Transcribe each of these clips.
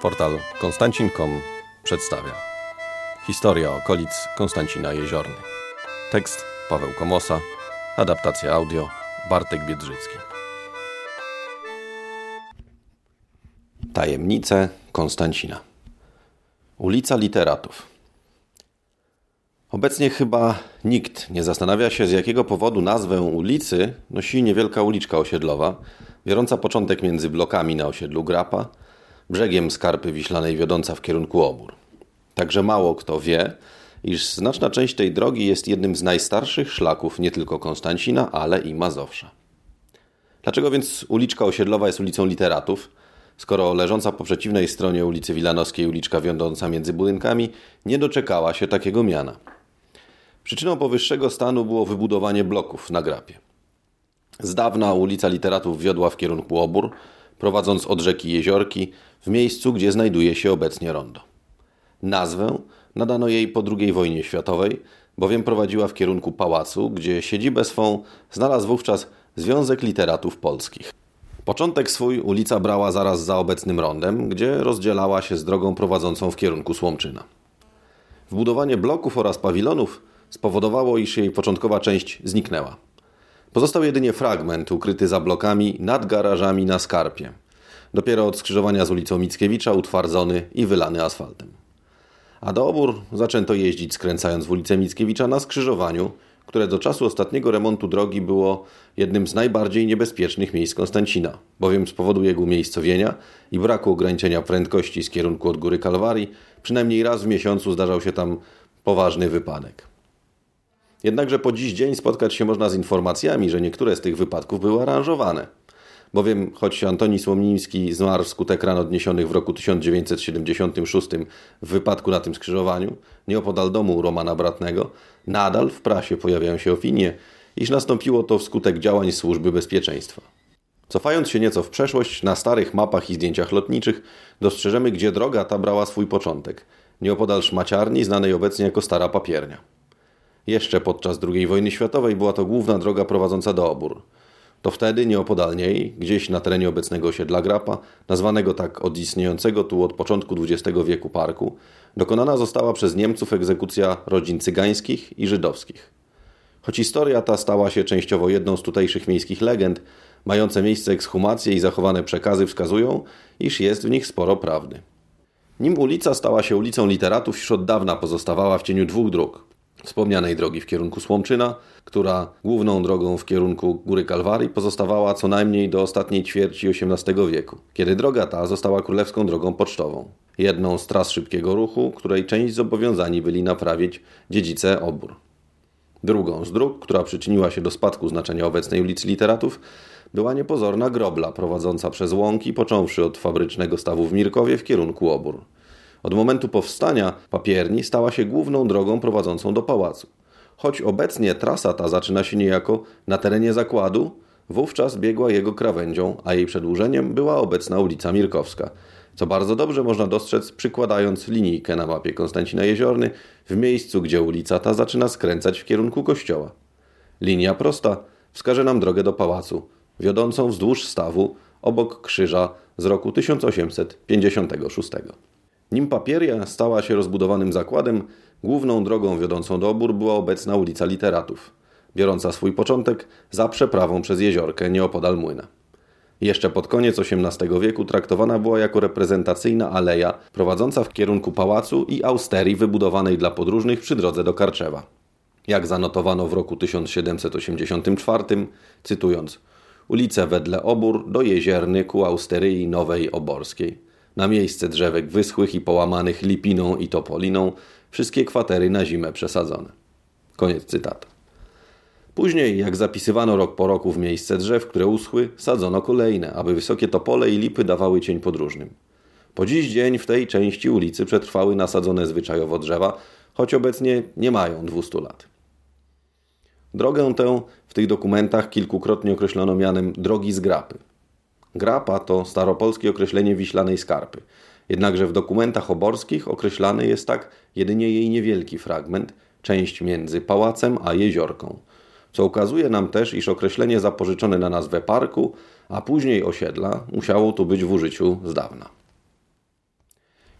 Portal konstancin.com przedstawia Historia okolic Konstancina Jeziorny. Tekst Paweł Komosa Adaptacja audio Bartek Biedrzycki. Tajemnice Konstancina. Ulica Literatów. Obecnie chyba nikt nie zastanawia się, z jakiego powodu nazwę ulicy nosi niewielka uliczka osiedlowa, biorąca początek między blokami na osiedlu Grapa, brzegiem Skarpy Wiślanej wiodąca w kierunku Obór. Także mało kto wie, iż znaczna część tej drogi jest jednym z najstarszych szlaków nie tylko Konstancina, ale i Mazowsza. Dlaczego więc uliczka osiedlowa jest ulicą literatów, skoro leżąca po przeciwnej stronie ulicy Wilanowskiej uliczka wiodąca między budynkami nie doczekała się takiego miana? Przyczyną powyższego stanu było wybudowanie bloków na grapie. Z dawna ulica Literatów wiodła w kierunku Obór, prowadząc od rzeki Jeziorki w miejscu, gdzie znajduje się obecnie rondo. Nazwę nadano jej po II wojnie światowej, bowiem prowadziła w kierunku pałacu, gdzie siedzibę swą znalazł wówczas Związek Literatów Polskich. Początek swój ulica brała zaraz za obecnym rondem, gdzie rozdzielała się z drogą prowadzącą w kierunku Słomczyna. Wbudowanie bloków oraz pawilonów spowodowało, iż jej początkowa część zniknęła. Pozostał jedynie fragment ukryty za blokami nad garażami na Skarpie. Dopiero od skrzyżowania z ulicą Mickiewicza utwardzony i wylany asfaltem. A do obór zaczęto jeździć skręcając w ulicę Mickiewicza na skrzyżowaniu, które do czasu ostatniego remontu drogi było jednym z najbardziej niebezpiecznych miejsc Konstancina, bowiem z powodu jego umiejscowienia i braku ograniczenia prędkości z kierunku od góry Kalwarii, przynajmniej raz w miesiącu zdarzał się tam poważny wypadek. Jednakże po dziś dzień spotkać się można z informacjami, że niektóre z tych wypadków były aranżowane. Bowiem choć Antoni Słomniński zmarł wskutek ran odniesionych w roku 1976 w wypadku na tym skrzyżowaniu, nieopodal domu Romana Bratnego, nadal w prasie pojawiają się opinie, iż nastąpiło to wskutek działań służby bezpieczeństwa. Cofając się nieco w przeszłość, na starych mapach i zdjęciach lotniczych dostrzeżemy, gdzie droga ta brała swój początek, nieopodal szmaciarni znanej obecnie jako Stara Papiernia. Jeszcze podczas II wojny światowej była to główna droga prowadząca do Obór. To wtedy nieopodal niej, gdzieś na terenie obecnego osiedla Grapa, nazwanego tak od istniejącego tu od początku XX wieku parku, dokonana została przez Niemców egzekucja rodzin cygańskich i żydowskich. Choć historia ta stała się częściowo jedną z tutejszych miejskich legend, mające miejsce ekshumacje i zachowane przekazy wskazują, iż jest w nich sporo prawdy. Nim ulica stała się ulicą literatów, już od dawna pozostawała w cieniu dwóch dróg wspomnianej drogi w kierunku Słomczyna, która główną drogą w kierunku Góry Kalwarii pozostawała co najmniej do ostatniej ćwierci XVIII wieku, kiedy droga ta została królewską drogą pocztową. Jedną z tras szybkiego ruchu, której część zobowiązani byli naprawić dziedzice obór. Drugą z dróg, która przyczyniła się do spadku znaczenia obecnej ulicy Literatów, była niepozorna grobla prowadząca przez łąki, począwszy od fabrycznego stawu w Mirkowie w kierunku obór. Od momentu powstania papierni stała się główną drogą prowadzącą do pałacu. Choć obecnie trasa ta zaczyna się niejako na terenie zakładu, wówczas biegła jego krawędzią, a jej przedłużeniem była obecna ulica Mirkowska, co bardzo dobrze można dostrzec przykładając linijkę na mapie Konstancina Jeziorny w miejscu, gdzie ulica ta zaczyna skręcać w kierunku kościoła. Linia prosta wskaże nam drogę do pałacu, wiodącą wzdłuż stawu obok krzyża z roku 1856. Nim papieria stała się rozbudowanym zakładem, główną drogą wiodącą do obór była obecna ulica Literatów, biorąca swój początek za przeprawą przez jeziorkę nieopodal młyna. Jeszcze pod koniec XVIII wieku traktowana była jako reprezentacyjna aleja prowadząca w kierunku pałacu i austerii wybudowanej dla podróżnych przy drodze do Karczewa. Jak zanotowano w roku 1784, cytując, ulice wedle obór do jezierny ku austeryi nowej oborskiej. Na miejsce drzewek wyschłych i połamanych lipiną i topoliną, wszystkie kwatery na zimę przesadzone. Koniec cytatu. Później, jak zapisywano rok po roku w miejsce drzew, które uschły, sadzono kolejne, aby wysokie topole i lipy dawały cień podróżnym. Po dziś dzień w tej części ulicy przetrwały nasadzone zwyczajowo drzewa, choć obecnie nie mają 200 lat. Drogę tę w tych dokumentach kilkukrotnie określono mianem drogi z grapy. Grapa to staropolskie określenie wiślanej skarpy. Jednakże w dokumentach oborskich określany jest tak jedynie jej niewielki fragment, część między pałacem a jeziorką. Co ukazuje nam też, iż określenie zapożyczone na nazwę parku, a później osiedla musiało tu być w użyciu z dawna.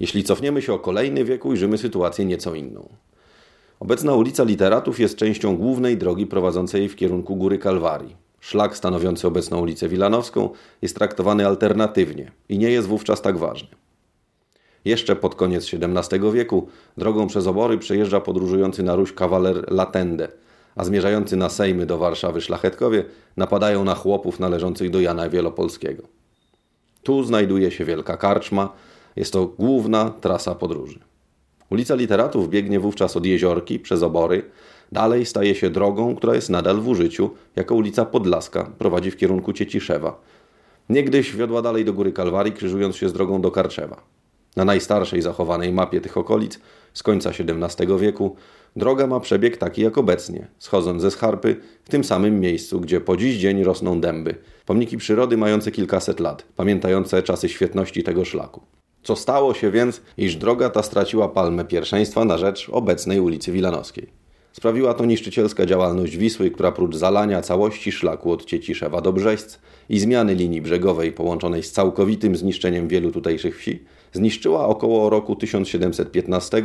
Jeśli cofniemy się o kolejny wiek, ujrzymy sytuację nieco inną. Obecna ulica Literatów jest częścią głównej drogi prowadzącej w kierunku Góry Kalwarii. Szlak stanowiący obecną ulicę Wilanowską jest traktowany alternatywnie i nie jest wówczas tak ważny. Jeszcze pod koniec XVII wieku drogą przez obory przejeżdża podróżujący na Ruś kawaler Latende, a zmierzający na Sejmy do Warszawy szlachetkowie napadają na chłopów należących do Jana Wielopolskiego. Tu znajduje się wielka karczma, jest to główna trasa podróży. Ulica Literatów biegnie wówczas od Jeziorki przez Obory, dalej staje się drogą, która jest nadal w użyciu, jako ulica Podlaska, prowadzi w kierunku Cieciszewa. Niegdyś wiodła dalej do Góry Kalwarii, krzyżując się z drogą do Karczewa. Na najstarszej zachowanej mapie tych okolic z końca XVII wieku droga ma przebieg taki jak obecnie, schodząc ze Scharpy w tym samym miejscu, gdzie po dziś dzień rosną dęby, pomniki przyrody mające kilkaset lat, pamiętające czasy świetności tego szlaku. Co stało się więc, iż droga ta straciła palmę pierwszeństwa na rzecz obecnej ulicy Wilanowskiej? Sprawiła to niszczycielska działalność Wisły, która prócz zalania całości szlaku od Cieciszewa do Brzeźc i zmiany linii brzegowej połączonej z całkowitym zniszczeniem wielu tutejszych wsi, zniszczyła około roku 1715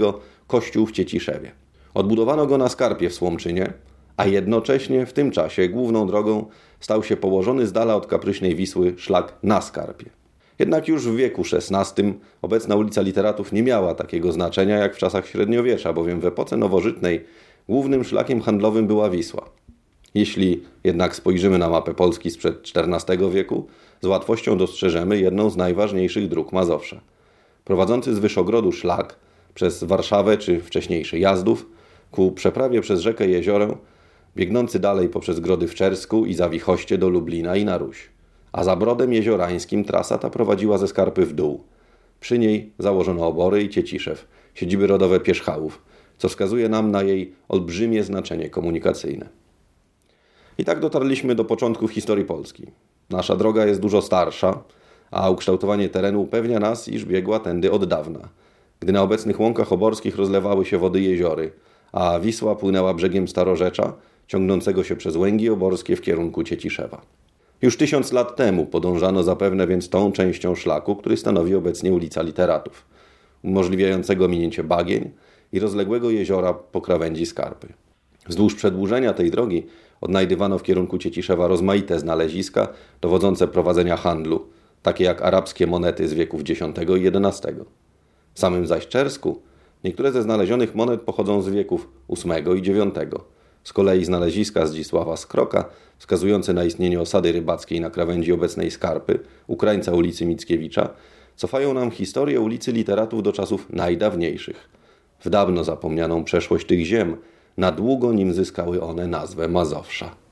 kościół w Cieciszewie. Odbudowano go na skarpie w Słomczynie, a jednocześnie w tym czasie główną drogą stał się położony z dala od kapryśnej Wisły szlak na skarpie. Jednak już w wieku XVI obecna ulica Literatów nie miała takiego znaczenia jak w czasach średniowiecza, bowiem w epoce nowożytnej głównym szlakiem handlowym była Wisła. Jeśli jednak spojrzymy na mapę Polski sprzed XIV wieku, z łatwością dostrzeżemy jedną z najważniejszych dróg Mazowsza. Prowadzący z Wyszogrodu szlak przez Warszawę czy wcześniejszy Jazdów ku przeprawie przez rzekę Jeziorę, biegnący dalej poprzez Grody w Czersku i Zawichoście do Lublina i na Ruś a za Brodem Jeziorańskim trasa ta prowadziła ze Skarpy w dół. Przy niej założono obory i Cieciszew, siedziby rodowe Pierzchałów, co wskazuje nam na jej olbrzymie znaczenie komunikacyjne. I tak dotarliśmy do początków historii Polski. Nasza droga jest dużo starsza, a ukształtowanie terenu upewnia nas, iż biegła tędy od dawna, gdy na obecnych łąkach oborskich rozlewały się wody jeziory, a Wisła płynęła brzegiem Starorzecza, ciągnącego się przez łęgi oborskie w kierunku Cieciszewa. Już tysiąc lat temu podążano zapewne więc tą częścią szlaku, który stanowi obecnie ulica Literatów, umożliwiającego minięcie bagień i rozległego jeziora po krawędzi Skarpy. Wzdłuż przedłużenia tej drogi odnajdywano w kierunku Cieciszewa rozmaite znaleziska dowodzące prowadzenia handlu, takie jak arabskie monety z wieków X i XI. W samym zaś Czersku niektóre ze znalezionych monet pochodzą z wieków VIII i IX. Z kolei znaleziska Zdzisława Skroka, wskazujące na istnienie osady rybackiej na krawędzi obecnej Skarpy, u krańca ulicy Mickiewicza, cofają nam historię ulicy Literatów do czasów najdawniejszych. W dawno zapomnianą przeszłość tych ziem, na długo nim zyskały one nazwę Mazowsza.